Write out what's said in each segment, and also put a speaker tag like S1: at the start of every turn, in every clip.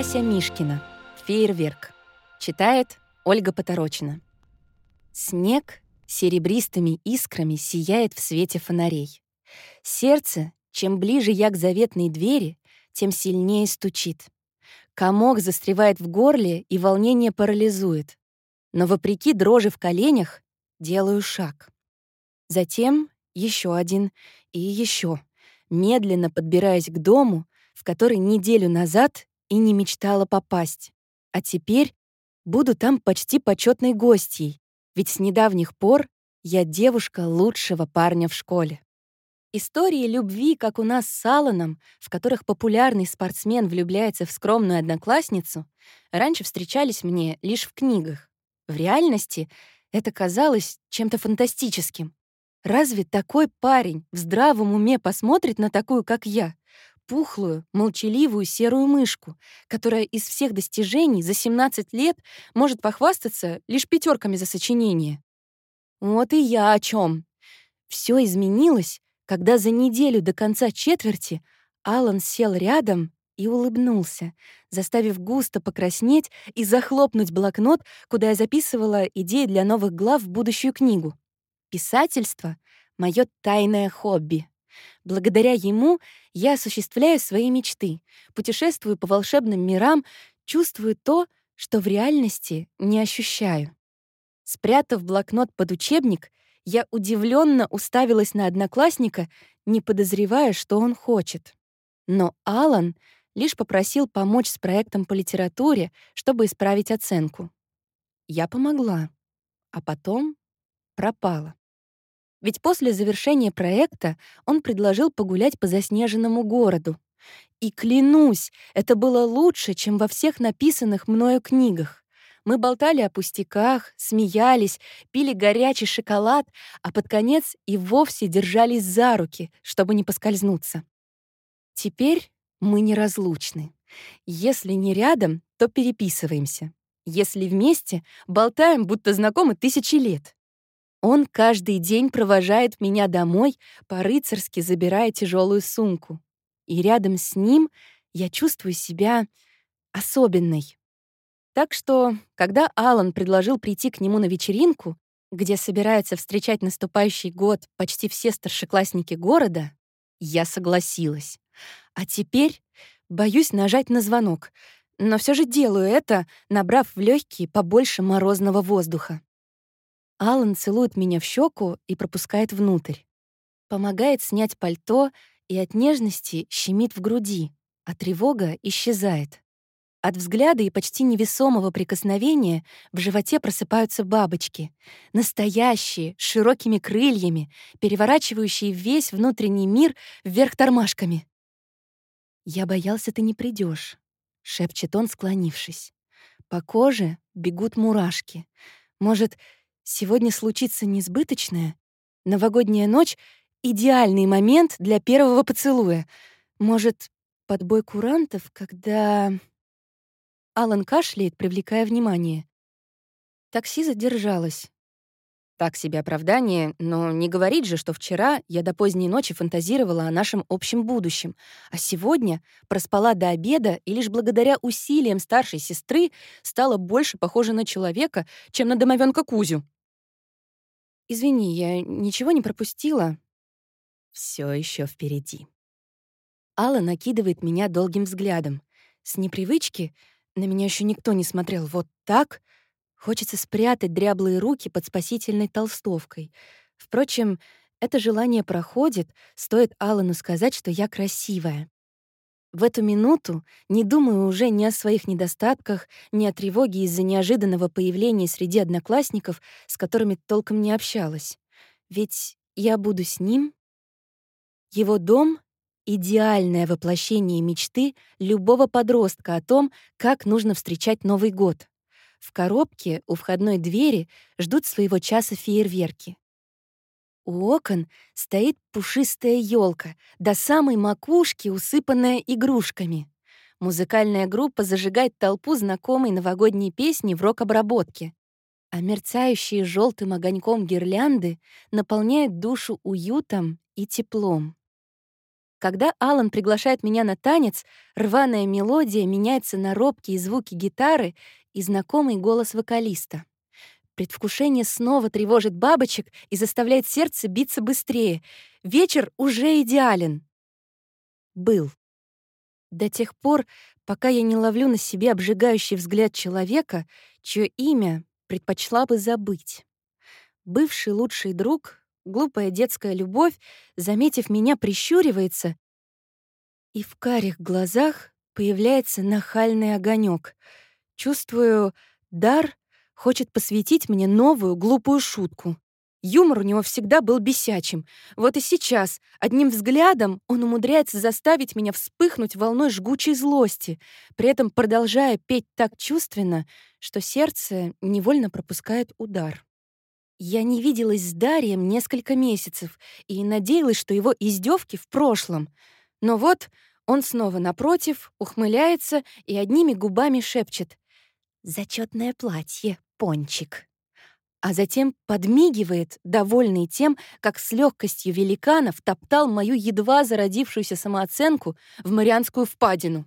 S1: Ася Мишкина. Фейерверк. Читает Ольга Поторочина. Снег серебристыми искрами сияет в свете фонарей. Сердце, чем ближе я к заветной двери, тем сильнее стучит. Комок застревает в горле, и волнение парализует. Но вопреки дрожи в коленях делаю шаг. Затем еще один и еще, медленно подбираясь к дому, в который неделю назад и не мечтала попасть. А теперь буду там почти почетной гостьей, ведь с недавних пор я девушка лучшего парня в школе. Истории любви, как у нас с Алланом, в которых популярный спортсмен влюбляется в скромную одноклассницу, раньше встречались мне лишь в книгах. В реальности это казалось чем-то фантастическим. Разве такой парень в здравом уме посмотрит на такую, как я? Пухлую, молчаливую серую мышку, которая из всех достижений за 17 лет может похвастаться лишь пятерками за сочинение. Вот и я о чем. Все изменилось, когда за неделю до конца четверти Алан сел рядом и улыбнулся, заставив густо покраснеть и захлопнуть блокнот, куда я записывала идеи для новых глав в будущую книгу. Писательство — мое тайное хобби. Благодаря ему я осуществляю свои мечты, путешествую по волшебным мирам, чувствую то, что в реальности не ощущаю. Спрятав блокнот под учебник, я удивленно уставилась на одноклассника, не подозревая, что он хочет. Но Алан лишь попросил помочь с проектом по литературе, чтобы исправить оценку. Я помогла, а потом пропала. Ведь после завершения проекта он предложил погулять по заснеженному городу. И клянусь, это было лучше, чем во всех написанных мною книгах. Мы болтали о пустяках, смеялись, пили горячий шоколад, а под конец и вовсе держались за руки, чтобы не поскользнуться. Теперь мы неразлучны. Если не рядом, то переписываемся. Если вместе, болтаем, будто знакомы тысячи лет. Он каждый день провожает меня домой, по-рыцарски забирая тяжелую сумку. И рядом с ним я чувствую себя особенной. Так что, когда Алан предложил прийти к нему на вечеринку, где собираются встречать наступающий год почти все старшеклассники города, я согласилась. А теперь боюсь нажать на звонок, но все же делаю это, набрав в легкие побольше морозного воздуха. Алан целует меня в щеку и пропускает внутрь. Помогает снять пальто и от нежности щемит в груди, а тревога исчезает. От взгляда и почти невесомого прикосновения в животе просыпаются бабочки. Настоящие, с широкими крыльями, переворачивающие весь внутренний мир вверх тормашками. «Я боялся, ты не придешь, шепчет он, склонившись. По коже бегут мурашки. Может, Сегодня случится несбыточное. Новогодняя ночь — идеальный момент для первого поцелуя. Может, подбой курантов, когда... Алан кашляет, привлекая внимание. Такси задержалось. Так себе оправдание, но не говорить же, что вчера я до поздней ночи фантазировала о нашем общем будущем, а сегодня проспала до обеда и лишь благодаря усилиям старшей сестры стала больше похожа на человека, чем на домовенка Кузю. Извини, я ничего не пропустила. Все еще впереди. Алла накидывает меня долгим взглядом. С непривычки на меня еще никто не смотрел вот так. Хочется спрятать дряблые руки под спасительной толстовкой. Впрочем, это желание проходит, стоит Аллану сказать, что я красивая. В эту минуту не думаю уже ни о своих недостатках, ни о тревоге из-за неожиданного появления среди одноклассников, с которыми толком не общалась. Ведь я буду с ним. Его дом — идеальное воплощение мечты любого подростка о том, как нужно встречать Новый год. В коробке у входной двери ждут своего часа фейерверки. У окон стоит пушистая елка, до самой макушки усыпанная игрушками. Музыкальная группа зажигает толпу знакомой новогодней песни в рок-обработке, а мерцающие желтым огоньком гирлянды наполняют душу уютом и теплом. Когда Алан приглашает меня на танец, рваная мелодия меняется на робкие звуки гитары и знакомый голос вокалиста. Предвкушение снова тревожит бабочек и заставляет сердце биться быстрее. Вечер уже идеален. Был. До тех пор, пока я не ловлю на себе обжигающий взгляд человека, чье имя предпочла бы забыть. Бывший лучший друг, глупая детская любовь, заметив меня, прищуривается, и в карих глазах появляется нахальный огонек. Чувствую, дар хочет посвятить мне новую глупую шутку. Юмор у него всегда был бесячим. Вот и сейчас, одним взглядом, он умудряется заставить меня вспыхнуть волной жгучей злости, при этом продолжая петь так чувственно, что сердце невольно пропускает удар. Я не виделась с Дарием несколько месяцев и надеялась, что его издевки в прошлом. Но вот он снова напротив, ухмыляется и одними губами шепчет «Зачетное платье, пончик» а затем подмигивает, довольный тем, как с легкостью великанов топтал мою едва зародившуюся самооценку в Марианскую впадину.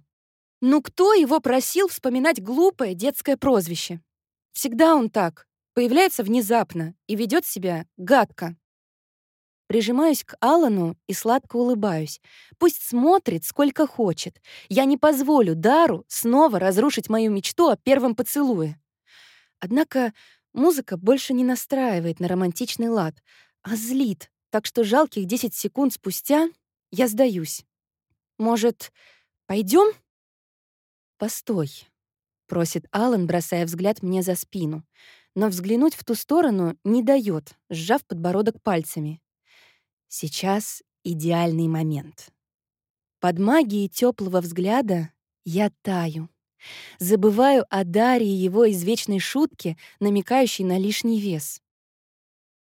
S1: Ну кто его просил вспоминать глупое детское прозвище? Всегда он так, появляется внезапно и ведет себя гадко. Прижимаюсь к Алану и сладко улыбаюсь. Пусть смотрит, сколько хочет. Я не позволю Дару снова разрушить мою мечту о первом поцелуе. Однако Музыка больше не настраивает на романтичный лад, а злит, так что жалких 10 секунд спустя я сдаюсь. Может, пойдем? Постой, просит Алан, бросая взгляд мне за спину, но взглянуть в ту сторону не дает, сжав подбородок пальцами. Сейчас идеальный момент. Под магией теплого взгляда я таю. Забываю о Даре и его извечной шутке, намекающей на лишний вес.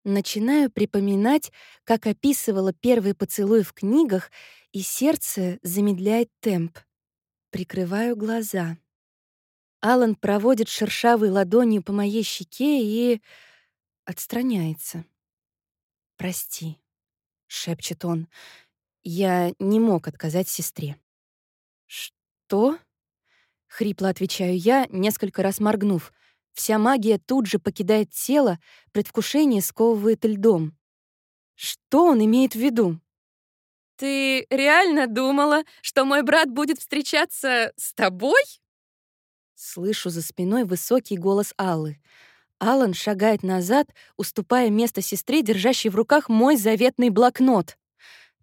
S1: Начинаю припоминать, как описывала первый поцелуй в книгах, и сердце замедляет темп. Прикрываю глаза. Алан проводит шершавой ладонью по моей щеке и отстраняется. «Прости», — шепчет он. «Я не мог отказать сестре». «Что?» — хрипло отвечаю я, несколько раз моргнув. Вся магия тут же покидает тело, предвкушение сковывает льдом. Что он имеет в виду? «Ты реально думала, что мой брат будет встречаться с тобой?» Слышу за спиной высокий голос Аллы. Алан шагает назад, уступая место сестре, держащей в руках мой заветный блокнот.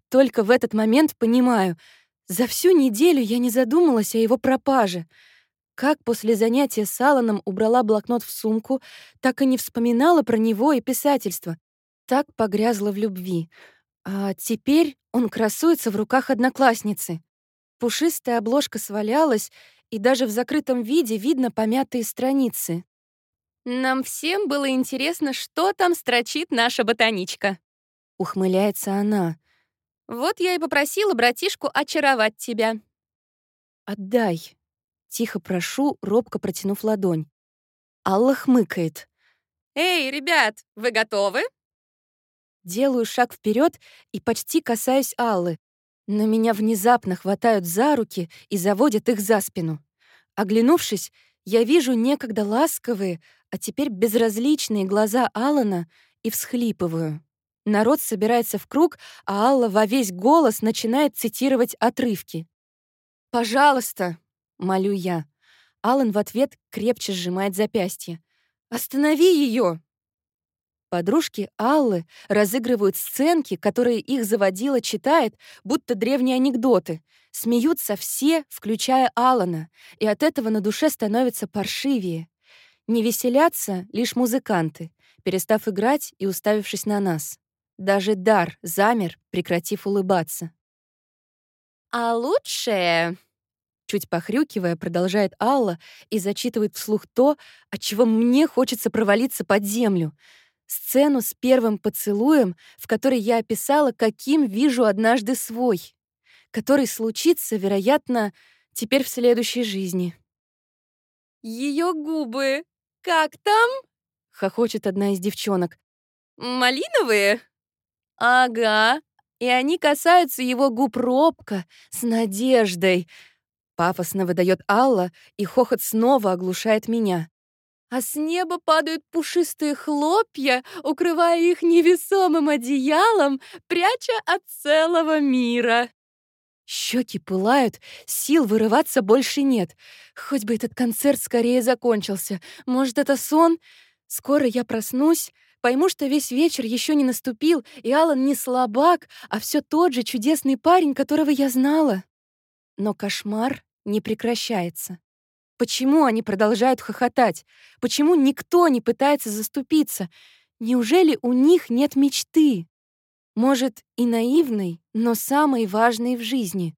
S1: Только в этот момент понимаю — за всю неделю я не задумалась о его пропаже. Как после занятия с Алланом убрала блокнот в сумку, так и не вспоминала про него и писательство. Так погрязла в любви. А теперь он красуется в руках одноклассницы. Пушистая обложка свалялась, и даже в закрытом виде видно помятые страницы. «Нам всем было интересно, что там строчит наша ботаничка», — ухмыляется она. Вот я и попросила братишку очаровать тебя. Отдай. Тихо прошу, робко протянув ладонь. Алла хмыкает. Эй, ребят, вы готовы? Делаю шаг вперед и почти касаюсь Аллы, но меня внезапно хватают за руки и заводят их за спину. Оглянувшись, я вижу некогда ласковые, а теперь безразличные глаза Алана и всхлипываю. Народ собирается в круг, а Алла во весь голос начинает цитировать отрывки. «Пожалуйста», — молю я. Алан в ответ крепче сжимает запястье. «Останови ее!» Подружки Аллы разыгрывают сценки, которые их заводила читает, будто древние анекдоты. Смеются все, включая Алана, и от этого на душе становится паршивее. Не веселятся лишь музыканты, перестав играть и уставившись на нас. Даже дар замер, прекратив улыбаться. «А лучшее...» Чуть похрюкивая, продолжает Алла и зачитывает вслух то, от чего мне хочется провалиться под землю. Сцену с первым поцелуем, в которой я описала, каким вижу однажды свой, который случится, вероятно, теперь в следующей жизни. Ее губы! Как там?» — хохочет одна из девчонок. «Малиновые?» «Ага, и они касаются его губ робко, с надеждой. Пафосно выдает Алла, и хохот снова оглушает меня. А с неба падают пушистые хлопья, укрывая их невесомым одеялом, пряча от целого мира. Щеки пылают, сил вырываться больше нет. Хоть бы этот концерт скорее закончился. Может, это сон? Скоро я проснусь, пойму, что весь вечер еще не наступил, и Алан не слабак, а все тот же чудесный парень, которого я знала. Но кошмар не прекращается. Почему они продолжают хохотать? Почему никто не пытается заступиться? Неужели у них нет мечты? Может, и наивной, но самой важной в жизни.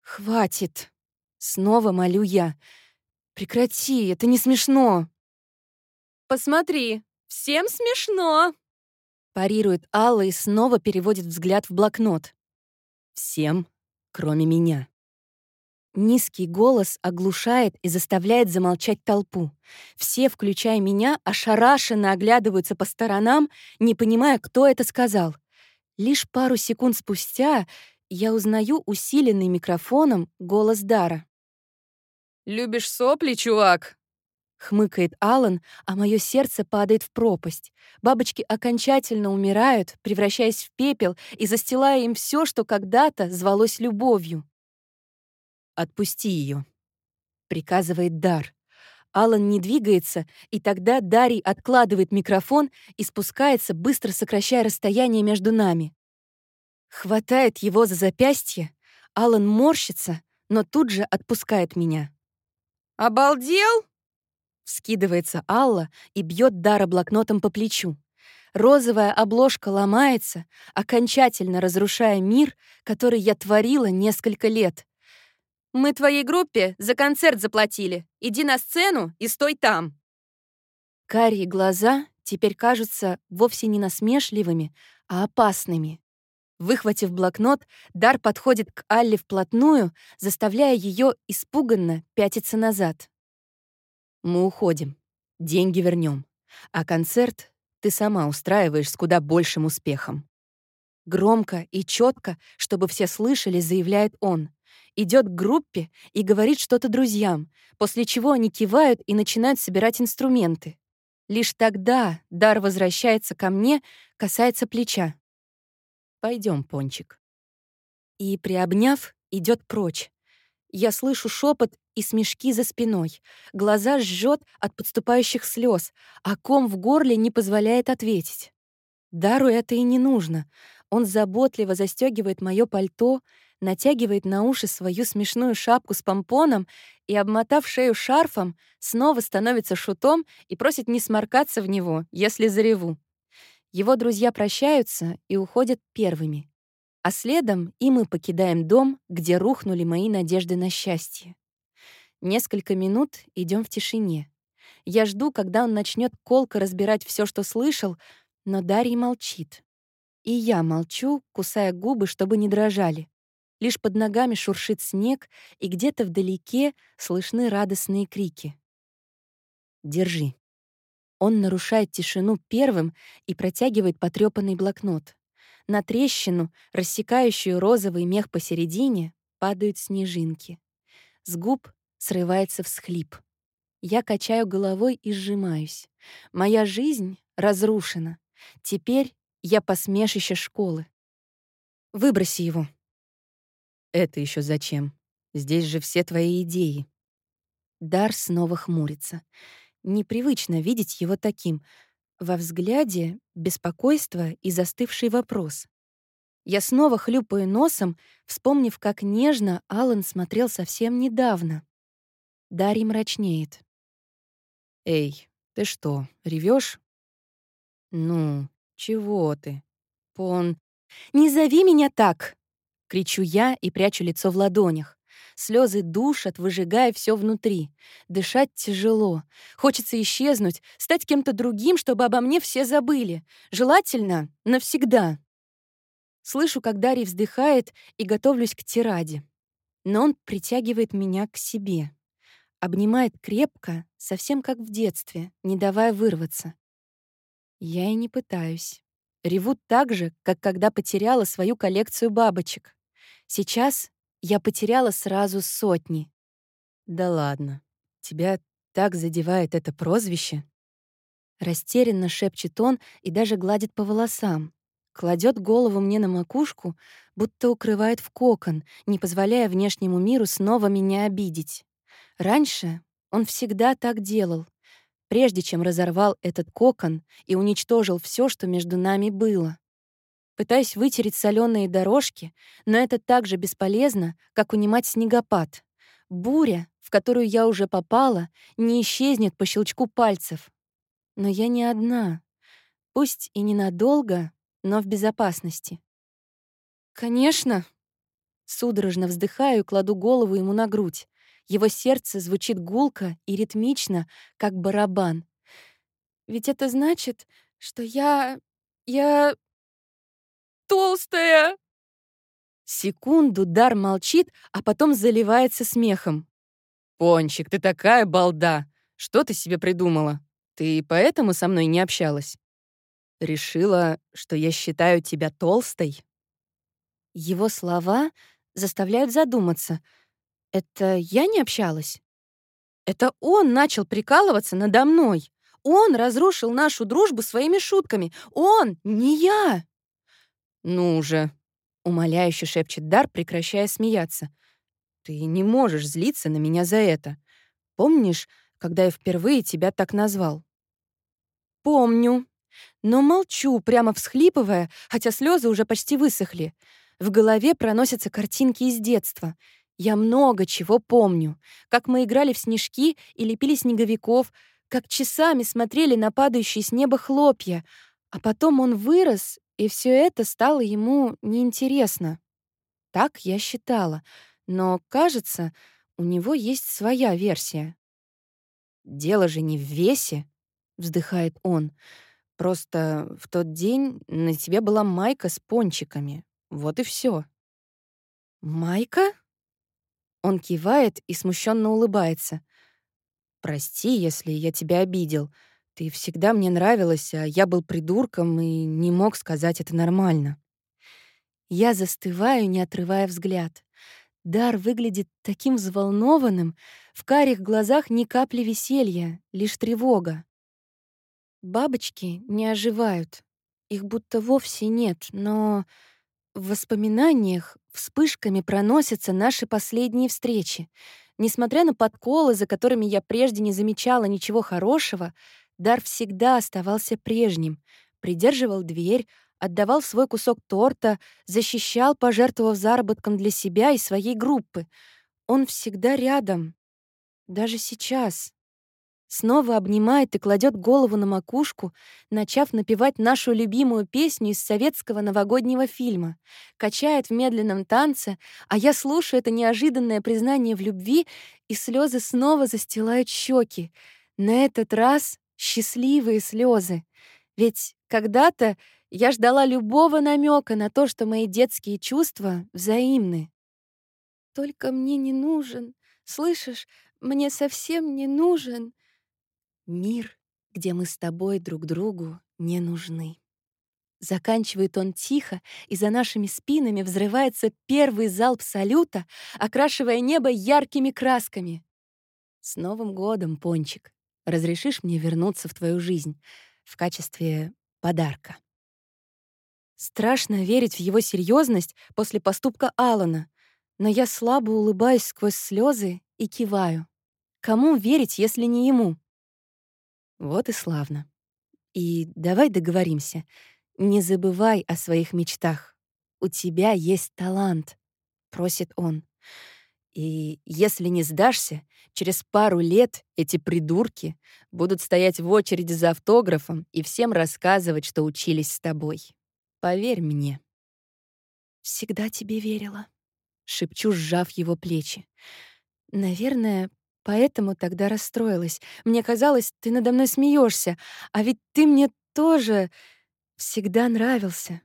S1: «Хватит!» — снова молю я. «Прекрати, это не смешно!» «Посмотри, всем смешно!» Парирует Алла и снова переводит взгляд в блокнот. «Всем, кроме меня». Низкий голос оглушает и заставляет замолчать толпу. Все, включая меня, ошарашенно оглядываются по сторонам, не понимая, кто это сказал — Лишь пару секунд спустя я узнаю усиленный микрофоном голос Дара. «Любишь сопли, чувак?» Хмыкает Алан, а мое сердце падает в пропасть. Бабочки окончательно умирают, превращаясь в пепел и застилая им все, что когда-то звалось любовью. «Отпусти ее, приказывает Дар. Алан не двигается, и тогда Дарий откладывает микрофон и спускается, быстро сокращая расстояние между нами. Хватает его за запястье, Алан морщится, но тут же отпускает меня. «Обалдел?» Скидывается Алла и бьет Дара блокнотом по плечу. Розовая обложка ломается, окончательно разрушая мир, который я творила несколько лет. Мы твоей группе за концерт заплатили. Иди на сцену и стой там». Карие глаза теперь кажутся вовсе не насмешливыми, а опасными. Выхватив блокнот, Дар подходит к Алле вплотную, заставляя ее испуганно пятиться назад. «Мы уходим. Деньги вернем, А концерт ты сама устраиваешь с куда большим успехом». Громко и четко, чтобы все слышали, заявляет он идет к группе и говорит что-то друзьям, после чего они кивают и начинают собирать инструменты. Лишь тогда дар возвращается ко мне, касается плеча. Пойдем, пончик. И, приобняв, идет прочь. Я слышу шепот и смешки за спиной. Глаза жжет от подступающих слез, а ком в горле не позволяет ответить. Дару это и не нужно. Он заботливо застегивает мое пальто, натягивает на уши свою смешную шапку с помпоном и, обмотав шею шарфом, снова становится шутом и просит не сморкаться в него, если зареву. Его друзья прощаются и уходят первыми. А следом и мы покидаем дом, где рухнули мои надежды на счастье. Несколько минут идем в тишине. Я жду, когда он начнет колко разбирать все, что слышал, но Дарья молчит. И я молчу, кусая губы, чтобы не дрожали. Лишь под ногами шуршит снег, и где-то вдалеке слышны радостные крики. «Держи». Он нарушает тишину первым и протягивает потрёпанный блокнот. На трещину, рассекающую розовый мех посередине, падают снежинки. С губ срывается всхлип. Я качаю головой и сжимаюсь. Моя жизнь разрушена. Теперь я посмешище школы. Выброси его. Это еще зачем? Здесь же все твои идеи. Дар снова хмурится. Непривычно видеть его таким. Во взгляде беспокойство и застывший вопрос. Я снова хлюпаю носом, вспомнив, как нежно Алан смотрел совсем недавно. Дарья мрачнеет. «Эй, ты что, ревешь? «Ну, чего ты?» «Пон...» «Не зови меня так!» Кричу я и прячу лицо в ладонях. Слезы душат, выжигая все внутри. Дышать тяжело. Хочется исчезнуть, стать кем-то другим, чтобы обо мне все забыли. Желательно навсегда. Слышу, как Дарья вздыхает, и готовлюсь к тираде. Но он притягивает меня к себе. Обнимает крепко, совсем как в детстве, не давая вырваться. Я и не пытаюсь. Реву так же, как когда потеряла свою коллекцию бабочек. Сейчас я потеряла сразу сотни. Да ладно, тебя так задевает это прозвище. Растерянно шепчет он и даже гладит по волосам. Кладет голову мне на макушку, будто укрывает в кокон, не позволяя внешнему миру снова меня обидеть. Раньше он всегда так делал, прежде чем разорвал этот кокон и уничтожил все, что между нами было. Пытаюсь вытереть соленые дорожки, но это так же бесполезно, как унимать снегопад. Буря, в которую я уже попала, не исчезнет по щелчку пальцев. Но я не одна. Пусть и ненадолго, но в безопасности. «Конечно!» Судорожно вздыхаю и кладу голову ему на грудь. Его сердце звучит гулко и ритмично, как барабан. Ведь это значит, что я... я... толстая. Секунду Дар молчит, а потом заливается смехом. «Пончик, ты такая балда! Что ты себе придумала? Ты поэтому со мной не общалась? Решила, что я считаю тебя толстой?» Его слова заставляют задуматься — это я не общалась? Это он начал прикалываться надо мной. Он разрушил нашу дружбу своими шутками. Он, не я. Ну же, умоляюще шепчет Дар, прекращая смеяться. Ты не можешь злиться на меня за это. Помнишь, когда я впервые тебя так назвал? Помню. Но молчу, прямо всхлипывая, хотя слезы уже почти высохли. В голове проносятся картинки из детства. Я много чего помню. Как мы играли в снежки и лепили снеговиков, как часами смотрели на падающие с неба хлопья. А потом он вырос, и все это стало ему неинтересно. Так я считала. Но, кажется, у него есть своя версия. «Дело же не в весе», — вздыхает он. «Просто в тот день на тебе была майка с пончиками. Вот и все. «Майка?» Он кивает и смущенно улыбается. «Прости, если я тебя обидел. Ты всегда мне нравилась, а я был придурком и не мог сказать это нормально». Я застываю, не отрывая взгляд. Дар выглядит таким взволнованным, в карих глазах ни капли веселья, лишь тревога. Бабочки не оживают. Их будто вовсе нет, но в воспоминаниях вспышками проносятся наши последние встречи. Несмотря на подколы, за которыми я прежде не замечала ничего хорошего, Дар всегда оставался прежним. Придерживал дверь, отдавал свой кусок торта, защищал, пожертвовав заработком для себя и своей группы. Он всегда рядом. Даже сейчас. Снова обнимает и кладет голову на макушку, начав напевать нашу любимую песню из советского новогоднего фильма. Качает в медленном танце, а я слушаю это неожиданное признание в любви, и слезы снова застилают щеки. На этот раз счастливые слезы. Ведь когда-то я ждала любого намека на то, что мои детские чувства взаимны. «Только мне не нужен, слышишь, мне совсем не нужен», Мир, где мы с тобой друг другу не нужны. Заканчивает он тихо, и за нашими спинами взрывается первый залп салюта, окрашивая небо яркими красками. С Новым годом, Пончик! Разрешишь мне вернуться в твою жизнь в качестве подарка? Страшно верить в его серьезность после поступка Алана, но я слабо улыбаюсь сквозь слезы и киваю. Кому верить, если не ему? Вот и славно. И давай договоримся. Не забывай о своих мечтах. У тебя есть талант, просит он. И если не сдашься, через пару лет эти придурки будут стоять в очереди за автографом и всем рассказывать, что учились с тобой. Поверь мне. Всегда тебе верила, шепчу, сжав его плечи. Наверное, Поэтому тогда расстроилась. Мне казалось, ты надо мной смеешься, а ведь ты мне тоже всегда нравился.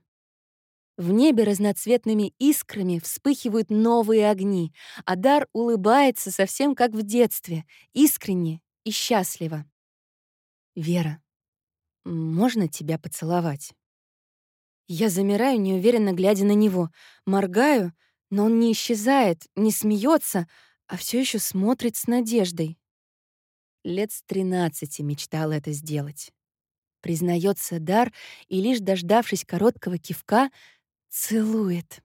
S1: В небе разноцветными искрами вспыхивают новые огни, а Дар улыбается совсем как в детстве, искренне и счастливо. «Вера, можно тебя поцеловать?» Я замираю, неуверенно глядя на него, моргаю, но он не исчезает, не смеется, а все еще смотрит с надеждой. Лет с тринадцати мечтал это сделать. Признается Дар и, лишь дождавшись короткого кивка, целует.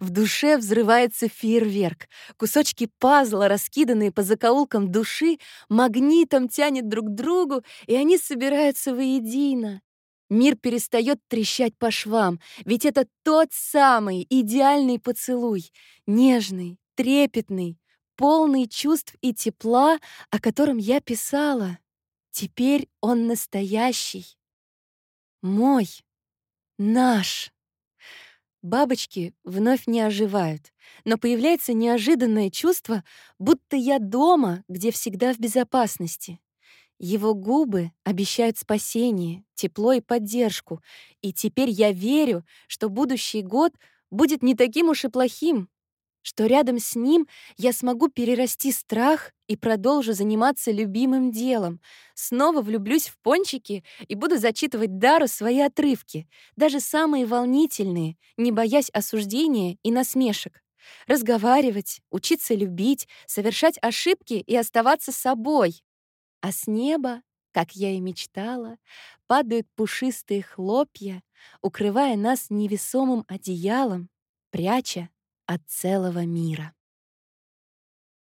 S1: В душе взрывается фейерверк. Кусочки пазла, раскиданные по закоулкам души, магнитом тянет друг к другу, и они собираются воедино. Мир перестает трещать по швам, ведь это тот самый идеальный поцелуй, нежный, трепетный, полный чувств и тепла, о котором я писала. Теперь он настоящий. Мой. Наш. Бабочки вновь не оживают, но появляется неожиданное чувство, будто я дома, где всегда в безопасности. Его губы обещают спасение, тепло и поддержку, и теперь я верю, что будущий год будет не таким уж и плохим, что рядом с ним я смогу перерасти страх и продолжу заниматься любимым делом. Снова влюблюсь в пончики и буду зачитывать Дару свои отрывки, даже самые волнительные, не боясь осуждения и насмешек. Разговаривать, учиться любить, совершать ошибки и оставаться собой. А с неба, как я и мечтала, падают пушистые хлопья, укрывая нас невесомым одеялом, пряча от целого мира.